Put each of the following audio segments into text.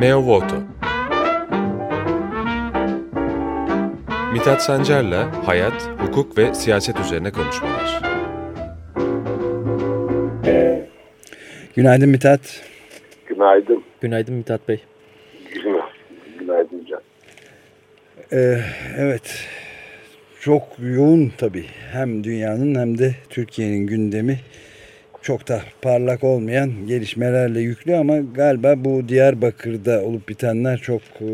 Meo Voto Mithat Sancar'la hayat, hukuk ve siyaset üzerine konuşmalar. Günaydın Mithat. Günaydın. Günaydın Mithat Bey. Günaydın Can. Ee, evet, çok yoğun tabii. Hem dünyanın hem de Türkiye'nin gündemi çok da parlak olmayan gelişmelerle yüklü ama galiba bu Diyarbakır'da olup bitenler çok e,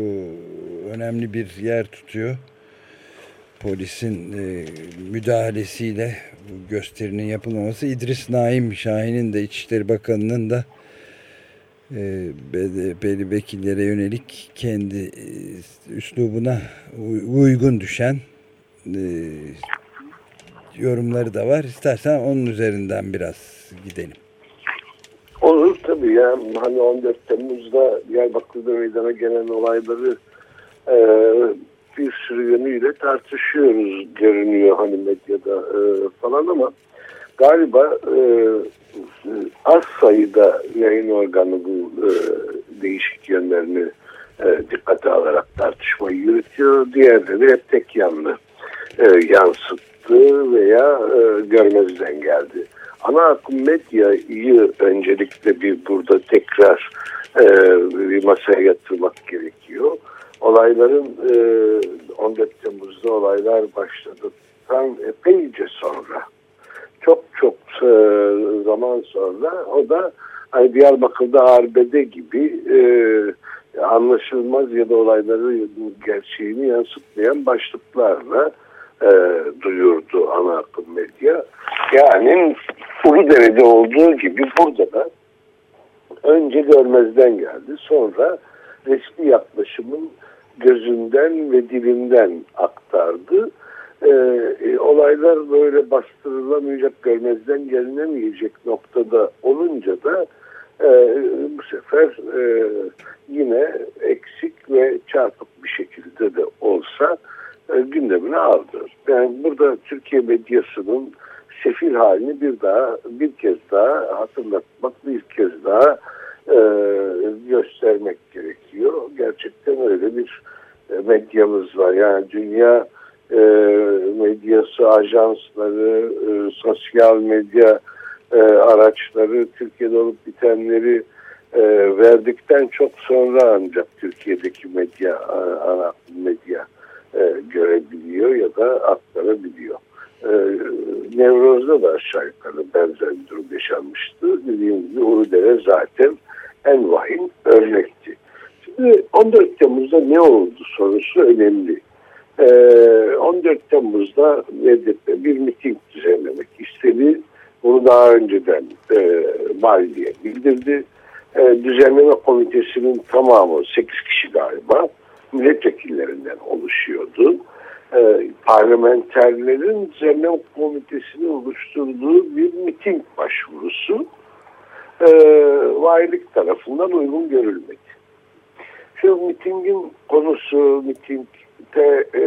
önemli bir yer tutuyor. Polisin e, müdahalesiyle gösterinin yapılmaması İdris Naim Şahin'in de İçişleri Bakanı'nın da e, BDP'li vekillere yönelik kendi üslubuna uygun düşen yorumları da var. İstersen onun üzerinden biraz gidelim. Olur tabii ya. Hani 14 Temmuz'da Diyarbakır'da meydana gelen olayları e, bir sürü yönüyle tartışıyoruz görünüyor hani medyada e, falan ama galiba e, az sayıda yayın organı bu e, değişik yönlerini e, dikkate alarak tartışmayı yürütüyor. Diğerleri hep tek yanlı e, yansıttı veya e, görmezden geldi. Ana akım medyayı öncelikle bir burada tekrar e, bir masaya yatırmak gerekiyor. Olayların e, 14 Temmuz'da olaylar başladıktan epeyce sonra çok çok e, zaman sonra o da hani Diyarbakır'da arbede gibi e, anlaşılmaz ya da olayları gerçeğini yansıtmayan başlıklarla e, duyurdu ana akım medya. Yani Uludere'de olduğu gibi burada da önce görmezden geldi. Sonra resmi yaklaşımın gözünden ve dilinden aktardı. Ee, olaylar böyle bastırılamayacak, görmezden gelinemeyecek noktada olunca da e, bu sefer e, yine eksik ve çarpık bir şekilde de olsa e, gündemine aldı. Yani burada Türkiye medyasının sefil halini bir daha bir kez daha hatırlatmak, bir kez daha e, göstermek gerekiyor. Gerçekten öyle bir e, medyamız var. Yani dünya e, medyası, ajansları, e, sosyal medya e, araçları, Türkiye'de olup bitenleri e, verdikten çok sonra ancak Türkiye'deki medya, ana medya e, görebiliyor ya da aktarabiliyor. E, Nevroz'da da aşağı yukarı benzer bir durum yaşanmıştı. Dediğim gibi Uludere zaten en vahim örnekti. Şimdi 14 Temmuz'da ne oldu sorusu önemli. E, 14 Temmuz'da BDP bir miting düzenlemek istedi. Bunu daha önceden e, Mali'ye bildirdi. E, düzenleme komitesinin tamamı 8 kişi galiba milletvekillerinden oluşuyordu. E, parlamenterlerin düzenleme komitesini oluşturduğu bir miting başvurusu e, valilik tarafından uygun görülmedi. Şu mitingin konusu, mitingde e,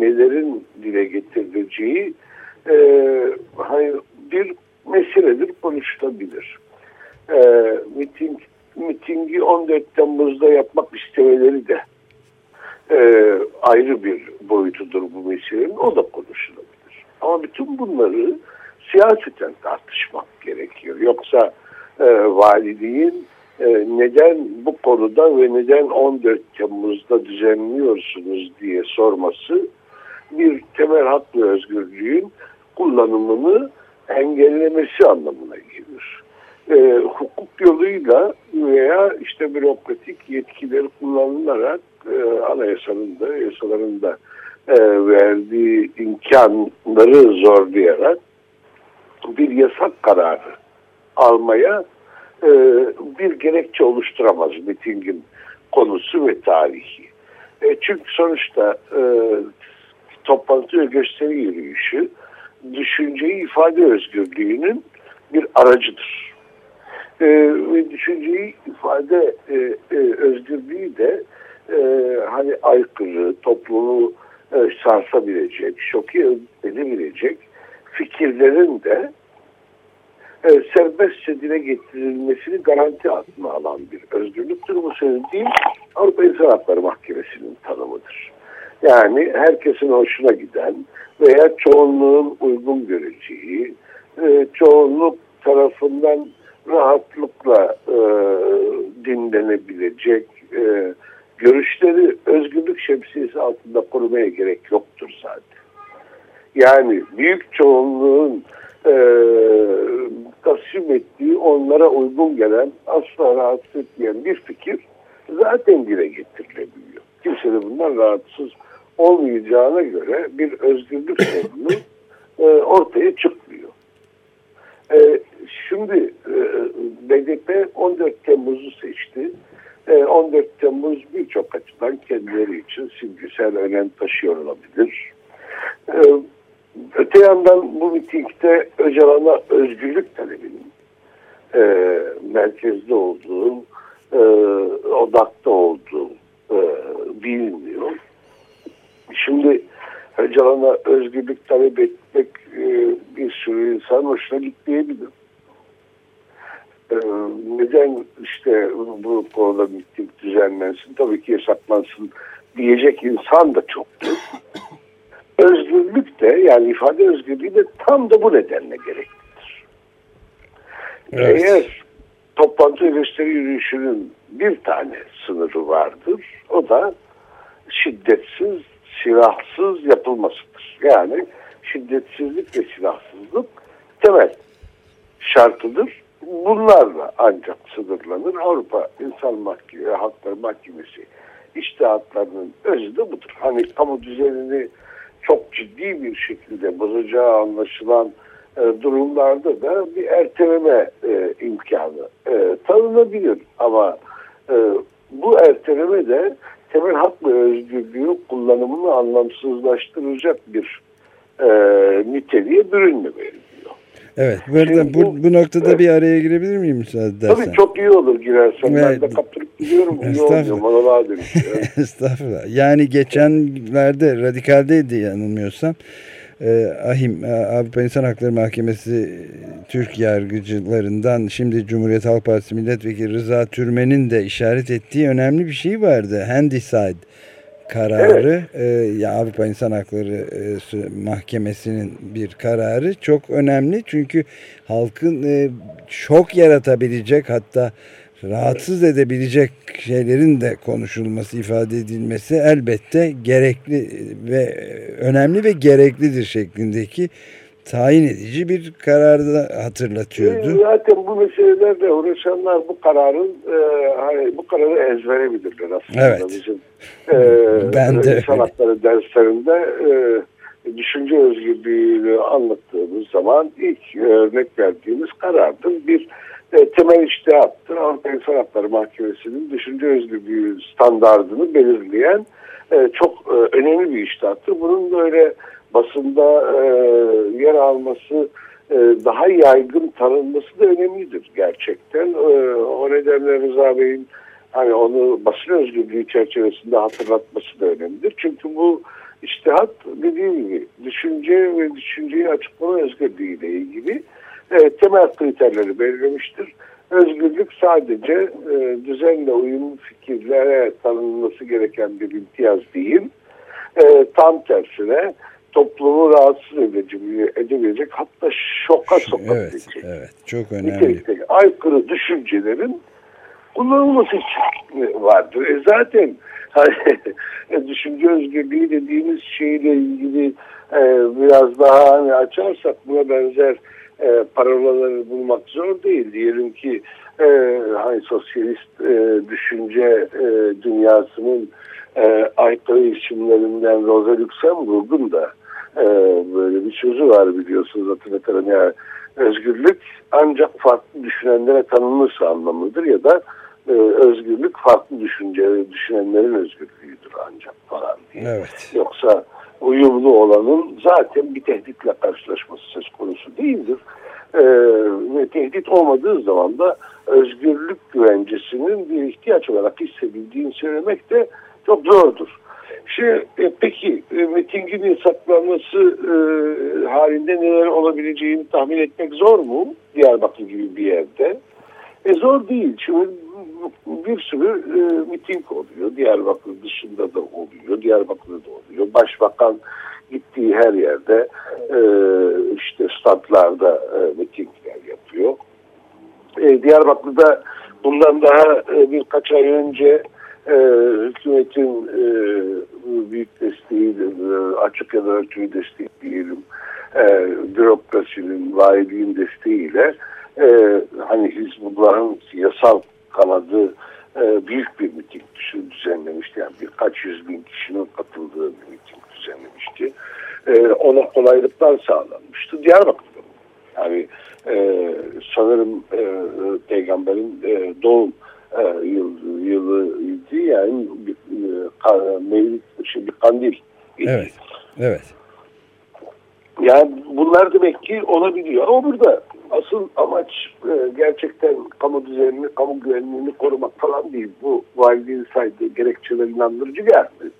nelerin dile getirileceği e, hayır, bir meseledir, konuşulabilir. E, miting, mitingi 14 Temmuz'da yapmak istemeleri de e, ayrı bir boyutudur bu meselenin. O da konuşulabilir. Ama bütün bunları siyaseten tartışmak gerekiyor. Yoksa e, valiliğin e, neden bu konuda ve neden 14 Temmuz'da düzenliyorsunuz diye sorması bir temel hak ve özgürlüğün kullanımını engellemesi anlamına gelir. E, hukuk yoluyla veya işte bürokratik yetkileri kullanılarak e, anayasanın da yasaların da e, verdiği imkanları zorlayarak bir yasak kararı almaya e, bir gerekçe oluşturamaz mitingin konusu ve tarihi. E, çünkü sonuçta e, toplantı ve gösteri yürüyüşü düşünceyi ifade özgürlüğünün bir aracıdır. E, ve düşünceyi ifade e, e, özgürlüğü de e, hani aykırı, toplumu e, sarsabilecek, şoke edebilecek fikirlerin de e, serbestçe dile getirilmesini garanti altına alan bir özgürlüktür. Bu söz değil Avrupa İnsan Hakları Mahkemesi'nin tanımıdır. Yani herkesin hoşuna giden veya çoğunluğun uygun göreceği, e, çoğunluk tarafından rahatlıkla e, dinlenebilecek e, görüşleri özgürlük şemsiyesi altında korumaya gerek yoktur zaten. Yani büyük çoğunluğun e, tasvip ettiği onlara uygun gelen asla rahatsız etmeyen bir fikir zaten dile getirilebiliyor. Kimse de bundan rahatsız olmayacağına göre bir özgürlük sorunu e, ortaya çıkmıyor. E, şimdi e, BDP 14 Temmuz'u seçti. E, 14 Temmuz birçok açıdan kendileri için simgesel önem taşıyor olabilir. E, öte yandan bu mitingde Öcalan'a özgürlük talebinin e, merkezde olduğu, e, odakta olduğu e, bilinmiyor. Şimdi Öcalan'a özgürlük talep etmek e, bir sürü insan hoşuna gitmeyebilir. E, neden işte bu konuda miting düzenlensin, tabii ki yasaklansın diyecek insan da çoktur. Özgürlük de yani ifade özgürlüğü de tam da bu nedenle gereklidir. Evet. Eğer toplantı gösteri yürüyüşünün bir tane sınırı vardır, o da şiddetsiz silahsız yapılmasıdır. Yani şiddetsizlik ve silahsızlık temel şartıdır. Bunlarla ancak sınırlanır. Avrupa İnsan Mahkemesi, Hakları Mahkemesi iştihatlarının özü de budur. Hani kamu düzenini çok ciddi bir şekilde bozacağı anlaşılan e, durumlarda da bir erteleme e, imkanı e, tanınabilir. Ama e, bu erteleme de temel hak ve özgürlüğü kullanımını anlamsızlaştıracak bir e, niteliğe bürünmemeli. Evet, burada, bu, bu, bu noktada evet. bir araya girebilir miyim müsaade edersen? Tabii çok iyi olur girersen. Evet. Ben de kaptırıp gidiyorum. İyi oluyor. Monoloğa Estağfurullah. Yani geçenlerde radikaldeydi yanılmıyorsam. E, AHİM, Avrupa İnsan Hakları Mahkemesi Türk yargıcılarından şimdi Cumhuriyet Halk Partisi Milletvekili Rıza Türmen'in de işaret ettiği önemli bir şey vardı. Handicide kararı evet. e, Avrupa İnsan Hakları e, Mahkemesi'nin bir kararı çok önemli çünkü halkın e, şok yaratabilecek hatta rahatsız edebilecek şeylerin de konuşulması, ifade edilmesi elbette gerekli ve önemli ve gereklidir şeklindeki tayin edici bir kararda hatırlatıyordu. E, zaten bu meselelerle uğraşanlar bu kararın e, hani bu kararı ezbere bilirler aslında. Evet. Bizim e, ben de sanatları derslerinde e, düşünce özgürlüğünü anlattığımız zaman ilk örnek verdiğimiz karardır. Bir e, temel iştihattır. Avrupa İnsan Hakları Mahkemesi'nin düşünce özgürlüğü standartını belirleyen e, çok e, önemli bir iştihattır. Bunun böyle basında e, yer alması e, daha yaygın tanınması da önemlidir gerçekten. E, o nedenle Rıza Bey'in hani onu basın özgürlüğü çerçevesinde hatırlatması da önemlidir. Çünkü bu iştihat dediğim gibi düşünce ve düşünceyi açıklama özgürlüğü ile ilgili e, temel kriterleri belirlemiştir. Özgürlük sadece e, düzenle uyumlu fikirlere tanınması gereken bir imtiyaz değil. E, tam tersine toplumu rahatsız edici, edebilecek hatta şoka sokabilecek. Evet, evet, çok önemli. aykırı düşüncelerin kullanılması için vardır. E zaten hani, düşünce özgürlüğü dediğimiz şeyle ilgili e, biraz daha hani açarsak buna benzer e, parolaları bulmak zor değil. Diyelim ki e, hani sosyalist e, düşünce e, dünyasının e, aykırı isimlerinden Rosa Luxemburg'un da e, böyle bir sözü var biliyorsunuz hatırlatalım ya özgürlük ancak farklı düşünenlere tanınırsa anlamlıdır ya da e, özgürlük farklı düşünce düşünenlerin özgürlüğüdür ancak falan diye. Evet. Yoksa uyumlu olanın zaten bir tehditle karşılaşması söz konusu değildir. Ee, ve tehdit olmadığı zaman da özgürlük güvencesinin bir ihtiyaç olarak hissedildiğini söylemek de çok zordur. Şimdi, e, peki e, mitingin yasaklanması e, halinde neler olabileceğini tahmin etmek zor mu? Diyarbakır gibi bir yerde. E zor değil. Şimdi bir sürü e, miting oluyor. Diyarbakır dışında da oluyor. Diyarbakır'da da oluyor. Başbakan gittiği her yerde e, işte statlarda e, mitingler yapıyor. E, Diyarbakır'da bundan daha e, birkaç ay önce e, hükümetin e, büyük desteği, e, açık ya da örtülü destek diyelim, e, bürokrasinin, valiliğin desteğiyle e, hani Hizbullah'ın yasal kanadı e, büyük bir miting düzenlemişti. Yani birkaç yüz bin kişinin katıldığı bir miting düzenlemişti. E, ona kolaylıklar sağlanmıştı. Diyarbakır'da yani e, sanırım e, peygamberin e, doğum e, yıl, yılıydı yani bir, e, mevlid, şey, bir kandil. Evet, evet. Yani bunlar demek ki olabiliyor. Ama burada asıl amaç e, gerçekten kamu düzenini, kamu güvenliğini korumak falan değil. Bu valiliğin saydığı gerekçeler inandırıcı geldi.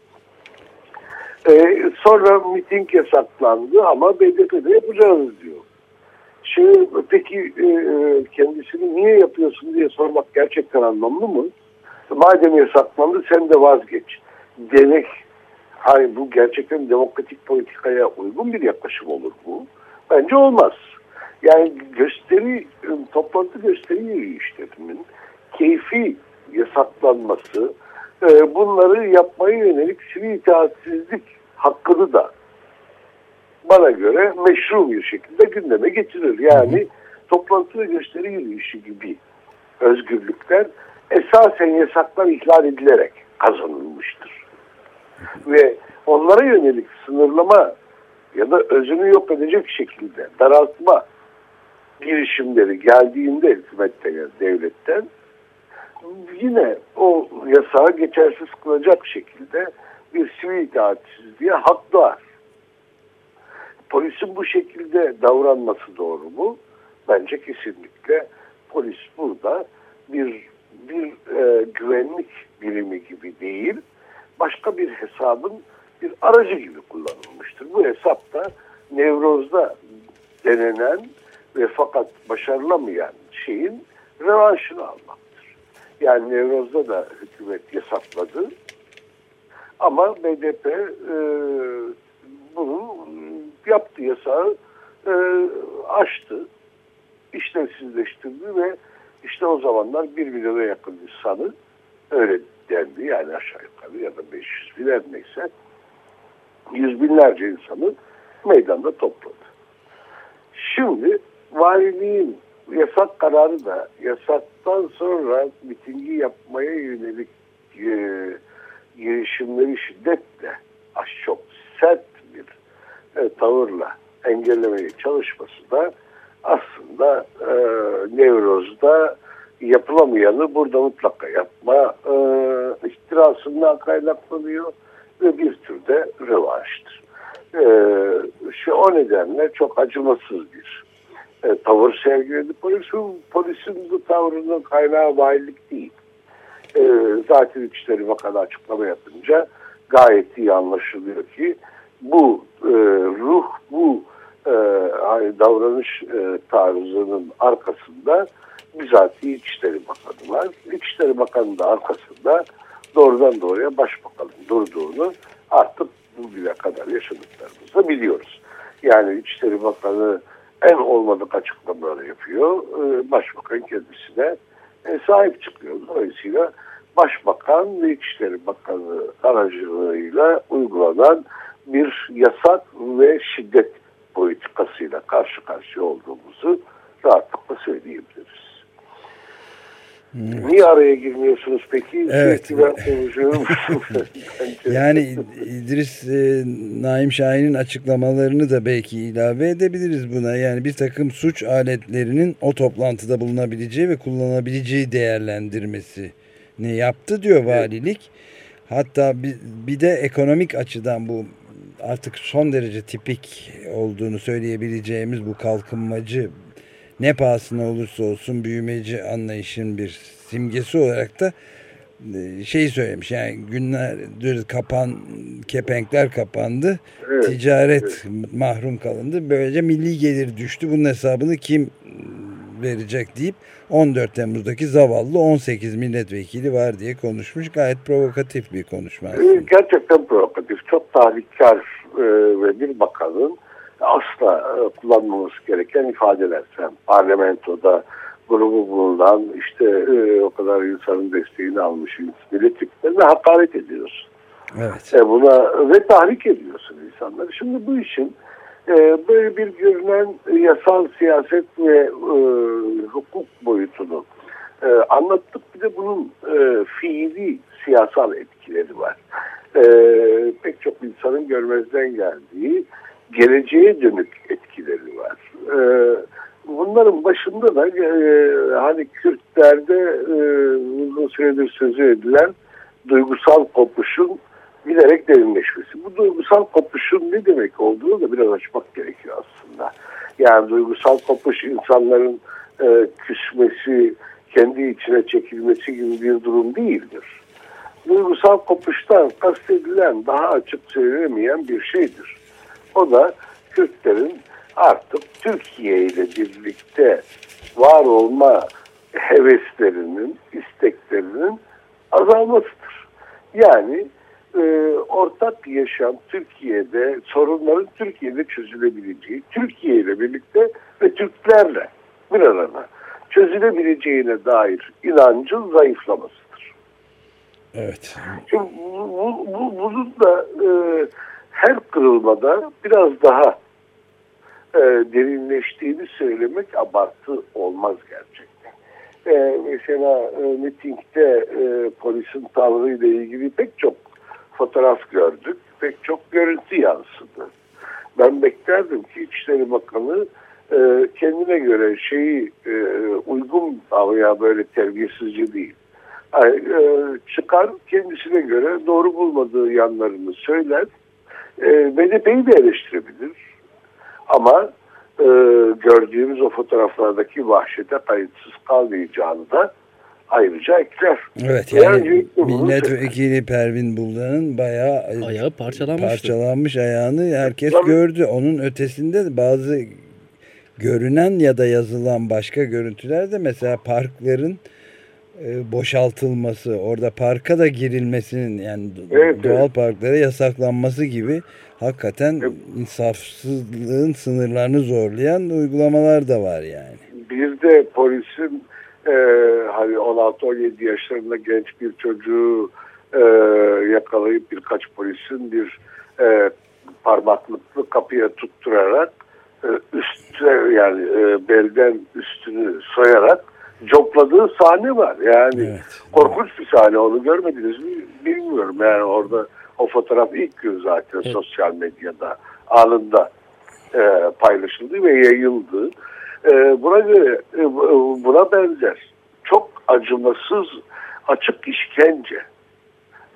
E, sonra miting yasaklandı ama BDP'de yapacağız diyor. Şimdi peki e, kendisini niye yapıyorsun diye sormak gerçekten anlamlı mı? Madem yasaklandı sen de vazgeç. Demek hayır bu gerçekten demokratik politikaya uygun bir yaklaşım olur bu. Bence olmaz. Yani gösteri, toplantı gösteri yürüyüşlerinin keyfi yasaklanması, e, bunları yapmaya yönelik sivil itaatsizlik hakkını da bana göre meşru bir şekilde gündeme getirir. Yani toplantı ve gösteri yürüyüşü gibi özgürlükler esasen yasaklar ihlal edilerek kazanılmıştır. Ve onlara yönelik sınırlama ya da özünü yok edecek şekilde daraltma girişimleri geldiğinde hükümetten devletten yine o yasağı geçersiz kılacak şekilde bir sivil itaatsizliğe hak doğar. Polisin bu şekilde davranması doğru mu? Bence kesinlikle polis burada bir bir e, güvenlik birimi gibi değil, başka bir hesabın bir aracı gibi kullanılmıştır. Bu hesap da Nevroz'da denenen ve fakat başarılamayan şeyin revanşını almaktır. Yani Nevroz'da da hükümet yasakladı ama BDP e, bunun yaptığı yasağı e, aştı, işlevsizleştirdi ve işte o zamanlar bir milyona yakın bir öyle dendi yani aşağı yukarı ya da 500 bin her neyse yüz binlerce insanı meydanda topladı. Şimdi valiliğin yasak kararı da yasaktan sonra mitingi yapmaya yönelik e, girişimleri şiddetle az çok sert e, tavırla engellemeye çalışması da aslında e, Nevroz'da yapılamayanı burada mutlaka yapma e, ihtirasından kaynaklanıyor ve bir türde rövanştır. E, şu o nedenle çok acımasız bir e, tavır sergiledi polisin. Polisin bu tavrının kaynağı valilik değil. E, zaten İçişleri Bakanı açıklama yapınca gayet iyi anlaşılıyor ki bu e, ruh, bu e, davranış e, tarzının arkasında bizatihi İçişleri Bakanı var. İçişleri Bakanı da arkasında doğrudan doğruya başbakanın durduğunu artık bugüne kadar yaşadıklarımızda biliyoruz. Yani İçişleri Bakanı en olmadık açıklamaları yapıyor. E, başbakan kendisine e, sahip çıkıyor. Dolayısıyla Başbakan ve İçişleri Bakanı aracılığıyla uygulanan bir yasak ve şiddet politikasıyla karşı karşıya olduğumuzu rahatlıkla söyleyebiliriz. Evet. Niye araya girmiyorsunuz peki? Evet. Sürekli ben konuşuyorum. yani İdris e, Naim Şahin'in açıklamalarını da belki ilave edebiliriz buna. Yani bir takım suç aletlerinin o toplantıda bulunabileceği ve kullanabileceği değerlendirmesi ne yaptı diyor valilik. Hatta bir, bir de ekonomik açıdan bu artık son derece tipik olduğunu söyleyebileceğimiz bu kalkınmacı ne pahasına olursa olsun büyümeci anlayışın bir simgesi olarak da şeyi söylemiş yani günlerdir kapan kepenkler kapandı evet, ticaret evet. mahrum kalındı böylece milli gelir düştü bunun hesabını kim verecek deyip 14 Temmuz'daki zavallı 18 milletvekili var diye konuşmuş. Gayet provokatif bir konuşma aslında. Gerçekten provokatif. Çok tahrikkar e, ve bir bakanın asla e, kullanmaması gereken ifadeler. Sen parlamentoda grubu bulunan işte e, o kadar insanın desteğini almış milletvekillerine hakaret ediyorsun. Evet. E, buna ve tahrik ediyorsun insanları. Şimdi bu işin böyle bir görünen yasal siyaset ve e, hukuk boyutunu e, anlattık. Bir de bunun e, fiili siyasal etkileri var. E, pek çok insanın görmezden geldiği geleceğe dönük etkileri var. E, bunların başında da e, hani Kürtlerde e, uzun süredir sözü edilen duygusal kopuşun giderek derinleşmesi. Bu duygusal kopuşun ne demek olduğunu da biraz açmak gerekiyor aslında. Yani duygusal kopuş insanların e, küsmesi, kendi içine çekilmesi gibi bir durum değildir. Duygusal kopuştan kastedilen daha açık söylenemeyen bir şeydir. O da Kürtlerin artık Türkiye ile birlikte var olma heveslerinin, isteklerinin azalmasıdır. Yani e, ortak yaşam Türkiye'de sorunların Türkiye'de çözülebileceği, Türkiye ile birlikte ve Türklerle bir arada çözülebileceğine dair inancın zayıflamasıdır. Evet. Şimdi bu, bu, bunun da e, her kırılmada biraz daha e, derinleştiğini söylemek abartı olmaz gerçekten. E, mesela e, mitingde e, polisin tavrıyla ilgili pek çok fotoğraf gördük. Pek çok görüntü yansıdı. Ben beklerdim ki İçişleri Bakanı e, kendine göre şeyi e, uygun ya böyle terbiyesizce değil. Yani, e, çıkar kendisine göre doğru bulmadığı yanlarını söyler. E, BDP'yi de eleştirebilir. Ama e, gördüğümüz o fotoğraflardaki vahşete kayıtsız kalmayacağını da ayrıca ekler. Evet yani milletvekili Pervin Buldan'ın bayağı ayağı parçalanmış. Parçalanmış ayağını herkes Tabii. gördü. Onun ötesinde bazı görünen ya da yazılan başka görüntüler de mesela parkların e, boşaltılması, orada parka da girilmesinin yani evet, doğal evet. parklara yasaklanması gibi hakikaten evet. insafsızlığın sınırlarını zorlayan uygulamalar da var yani. Bir de polisin e, hani 16-17 yaşlarında genç bir çocuğu e, yakalayıp birkaç polisin bir e, parmaklıklı kapıya tutturarak e, üstte yani e, belden üstünü soyarak copladığı sahne var. Yani evet. korkunç bir sahne onu görmediniz mi bilmiyorum. Yani orada o fotoğraf ilk gün zaten evet. sosyal medyada anında e, paylaşıldı ve yayıldı. E, buna göre e, buna benzer çok acımasız açık işkence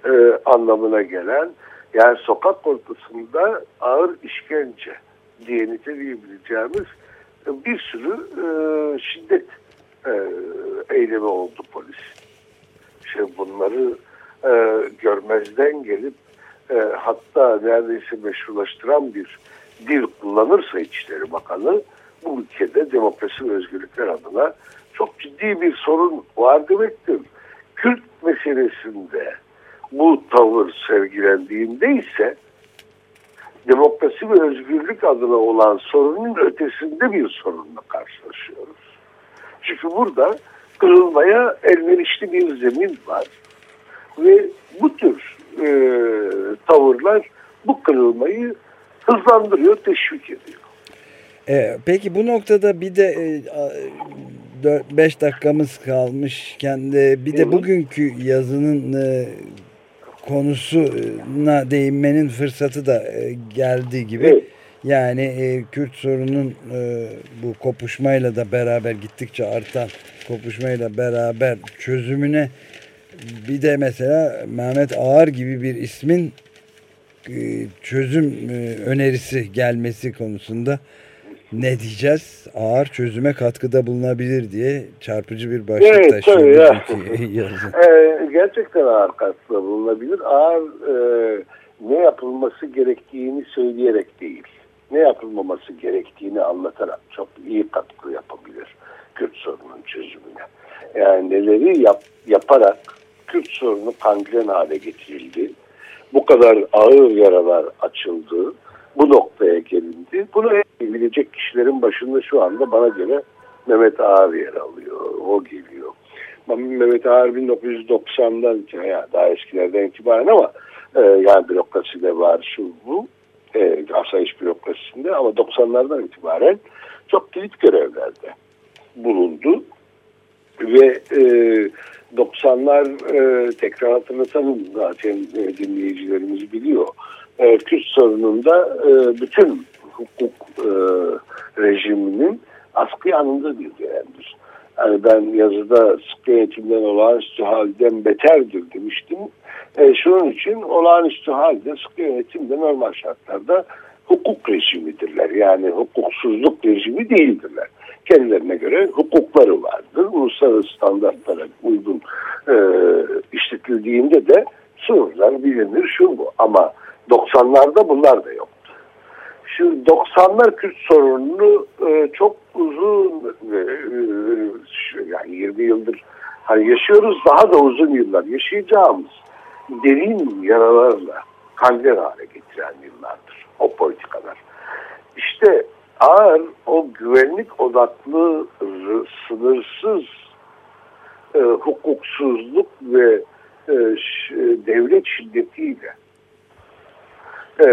e, anlamına gelen yani sokak ortasında ağır işkence diye niteleyebileceğimiz bir sürü e, şiddet e, eylemi oldu polis. Şimdi bunları e, görmezden gelip e, hatta neredeyse meşrulaştıran bir dil kullanırsa İçişleri Bakanı bu ülkede demokrasi ve özgürlükler adına çok ciddi bir sorun var demektir. Kürt meselesinde bu tavır sergilendiğinde ise demokrasi ve özgürlük adına olan sorunun ötesinde bir sorunla karşılaşıyoruz. Çünkü burada kırılmaya elverişli bir zemin var. Ve bu tür e, tavırlar bu kırılmayı hızlandırıyor, teşvik ediyor. E, peki bu noktada bir de e, 5 dakikamız kalmışken de bir de bugünkü yazının e, konusuna değinmenin fırsatı da e, geldi gibi. Evet. Yani e, Kürt sorunun e, bu kopuşmayla da beraber gittikçe artan kopuşmayla beraber çözümüne bir de mesela Mehmet Ağar gibi bir ismin e, çözüm e, önerisi gelmesi konusunda ne diyeceğiz? Ağır çözüme katkıda bulunabilir diye çarpıcı bir başlık Evet, taşıyor. tabii ya. Ee, gerçekten ağır katkıda bulunabilir. Ağır e, ne yapılması gerektiğini söyleyerek değil, ne yapılmaması gerektiğini anlatarak çok iyi katkı yapabilir Kürt sorunun çözümüne. Yani neleri yap, yaparak Kürt sorunu kangren hale getirildi. Bu kadar ağır yaralar açıldı. Bu noktaya gelindi. Bunu bilecek kişilerin başında şu anda bana göre Mehmet Ağar yer alıyor. O geliyor. Mehmet Ağar 1990'dan yani daha eskilerden itibaren ama e, yani bürokraside var şu bu e, asayiş bürokrasisinde ama 90'lardan itibaren çok kilit görevlerde bulundu ve e, 90'lar e, tekrar hatırlatalım zaten e, dinleyicilerimiz biliyor. E, Kürt sorununda e, bütün hukuk e, rejiminin askı yanında bir dönemdir. Yani ben yazıda sıkı yönetimden olağanüstü halden beterdir demiştim. E, şunun için olağanüstü halde sıkı yönetimde normal şartlarda hukuk rejimidirler. Yani hukuksuzluk rejimi değildirler. Kendilerine göre hukukları vardır. Uluslararası standartlara uygun e, işletildiğinde de sınırlar bilinir şu bu. Ama 90'larda bunlar da yoktu. Şu 90'lar Kürt sorununu e, çok uzun e, e, yani 20 yıldır hani yaşıyoruz daha da uzun yıllar yaşayacağımız derin yaralarla kangren hale getiren yıllardır o politikalar. İşte ağır o güvenlik odaklı sınırsız e, hukuksuzluk ve e, devlet şiddetiyle e,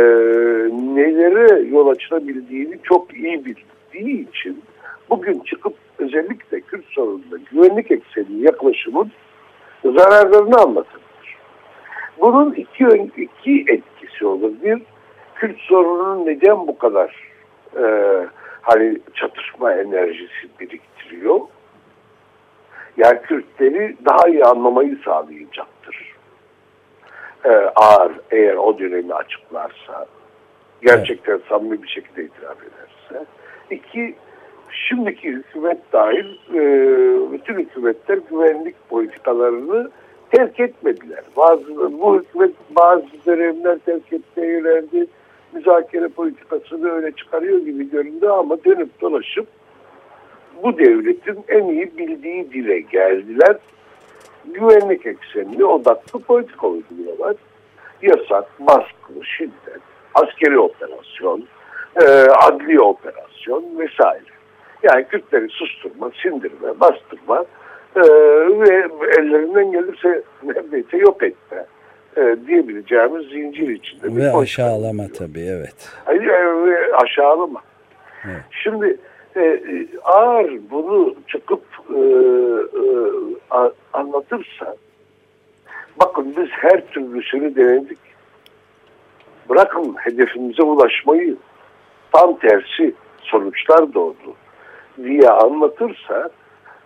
nelere yol açılabildiğini çok iyi bildiği için bugün çıkıp özellikle Kürt sorununda güvenlik ekseni yaklaşımın zararlarını anlatır. Bunun iki, iki etkisi olur. Bir, Kürt sorununun neden bu kadar e, hani çatışma enerjisi biriktiriyor? Yani Kürtleri daha iyi anlamayı sağlayacaktır. E, ağır eğer o dönemi açıklarsa, gerçekten evet. samimi bir şekilde itiraf ederse. İki, şimdiki hükümet dahil e, bütün hükümetler güvenlik politikalarını terk etmediler. Bazı bu hükümet bazı dönemler terk etmeye yöneldi. Müzakere politikasını öne çıkarıyor gibi göründü ama dönüp dolaşıp bu devletin en iyi bildiği dile geldiler. Güvenlik eksenli odaklı politika uyguluyorlar. Yasak, baskı, şiddet, askeri operasyon, e, adli operasyon vesaire. Yani Kürtleri susturma, sindirme, bastırma ee, ve ellerinden gelirse neredeyse yok etme e, diyebileceğimiz zincir içinde. Ve aşağılama tabii evet. Hayır, ve aşağılama. Evet. Şimdi e, ağır bunu çıkıp e, e, anlatırsa bakın biz her türlüsünü denedik. Bırakın hedefimize ulaşmayı tam tersi sonuçlar doğdu diye anlatırsa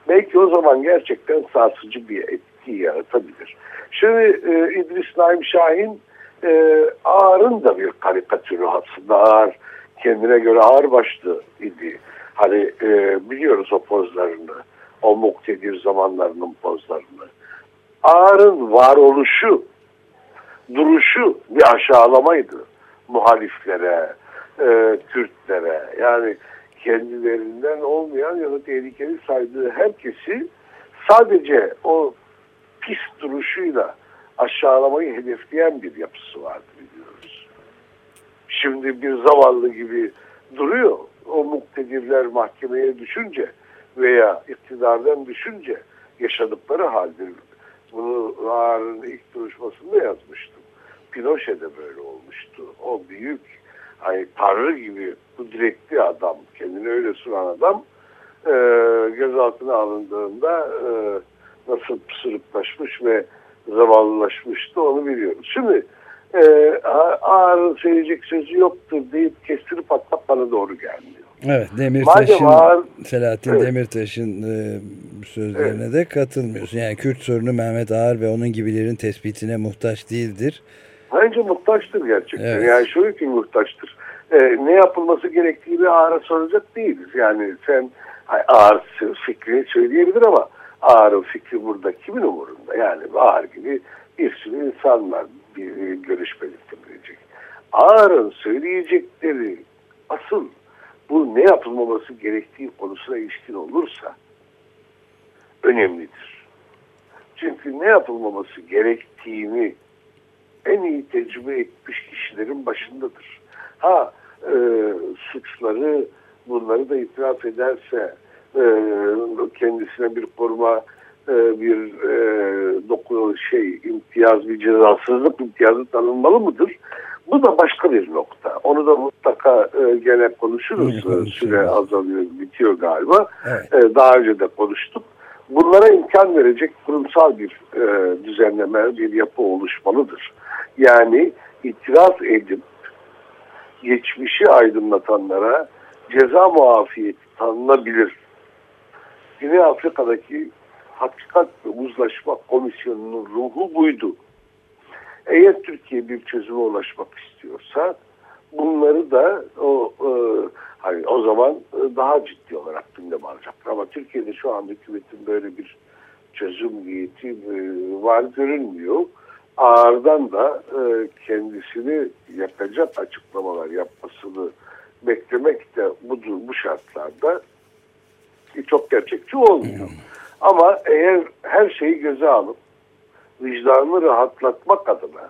belki o zaman gerçekten sarsıcı bir etki yaratabilir. Şimdi e, İdris Naim Şahin e, Ağar'ın da bir karikatürü aslında Ağar kendine göre ağır başlı idi. Hani e, biliyoruz o pozlarını, o muktedir zamanlarının pozlarını. Ağar'ın varoluşu, duruşu bir aşağılamaydı muhaliflere, e, Kürtlere. Yani kendilerinden olmayan ya da tehlikeli saydığı herkesi sadece o pis duruşuyla aşağılamayı hedefleyen bir yapısı vardı biliyoruz. Şimdi bir zavallı gibi duruyor. O muktedirler mahkemeye düşünce veya iktidardan düşünce yaşadıkları halde bunu Ağar'ın ilk duruşmasında yazmıştım. Pinochet'de böyle olmuştu. O büyük hani tanrı gibi kudretli adam, kendini öyle sunan adam e, gözaltına alındığında e, nasıl pısırıklaşmış ve zavallılaşmıştı onu biliyoruz. Şimdi e, Ağar'ın söyleyecek sözü yoktur deyip kestirip atmak bana doğru gelmiyor. Evet Demirtaş'ın Selahattin evet. Demirtaş'ın e, sözlerine evet. de katılmıyorsun. Yani Kürt sorunu Mehmet Ağar ve onun gibilerin tespitine muhtaç değildir. Bence muhtaçtır gerçekten. Evet. Yani şöyle ki muhtaçtır. e, ne yapılması gerektiğini Ağar'a soracak değiliz. Yani sen Ağar fikrini söyleyebilir ama Ağar'ın fikri burada kimin umurunda? Yani Ağar gibi bir sürü insan var bir, bir görüş belirtebilecek. Ağar'ın söyleyecekleri asıl bu ne yapılmaması gerektiği konusuna ilişkin olursa önemlidir. Çünkü ne yapılmaması gerektiğini en iyi tecrübe etmiş kişilerin başındadır. Ha e, suçları bunları da itiraf ederse e, kendisine bir koruma e, bir e, doku şey imtiyaz bir cezasızlık imtiyazı tanınmalı mıdır? Bu da başka bir nokta. Onu da mutlaka e, gene konuşuruz. Evet, Süre azalıyor, bitiyor galiba. Evet. E, daha önce de konuştuk. Bunlara imkan verecek kurumsal bir e, düzenleme, bir yapı oluşmalıdır. Yani itiraf edip geçmişi aydınlatanlara ceza muafiyeti tanınabilir. Güney Afrika'daki Hakikat ve Uzlaşma Komisyonu'nun ruhu buydu. Eğer Türkiye bir çözüme ulaşmak istiyorsa bunları da o e, hani o zaman e, daha ciddi olarak gündeme alacaklar. Ama Türkiye'de şu anda hükümetin böyle bir çözüm niyeti e, var görünmüyor. Ağırdan da e, kendisini yapacak açıklamalar yapmasını beklemek de bu, bu şartlarda çok gerçekçi olmuyor. Ama eğer her şeyi göze alıp vicdanını rahatlatmak adına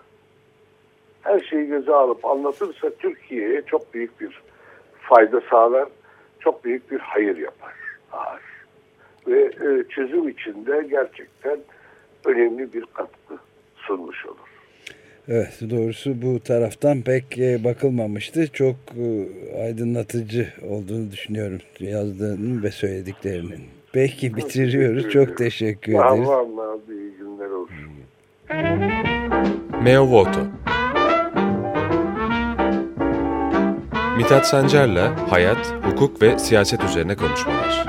her şeyi göze alıp anlatırsa Türkiye'ye çok büyük bir fayda sağlar, çok büyük bir hayır yapar. Ağır. Ve e, çözüm içinde gerçekten önemli bir katkı sunmuş olur. Evet doğrusu bu taraftan pek e, bakılmamıştı. Çok e, aydınlatıcı olduğunu düşünüyorum yazdığının ve söylediklerinin. Peki bitiriyoruz. Çok teşekkür ederiz. Vallahi iyi günler olsun. Meo Voto Mithat Sancar'la hayat, hukuk ve siyaset üzerine konuşmalar.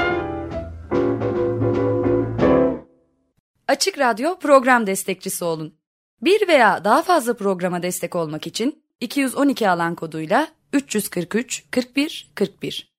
Açık Radyo program destekçisi olun. Bir veya daha fazla programa destek olmak için 212 alan koduyla 343 41 41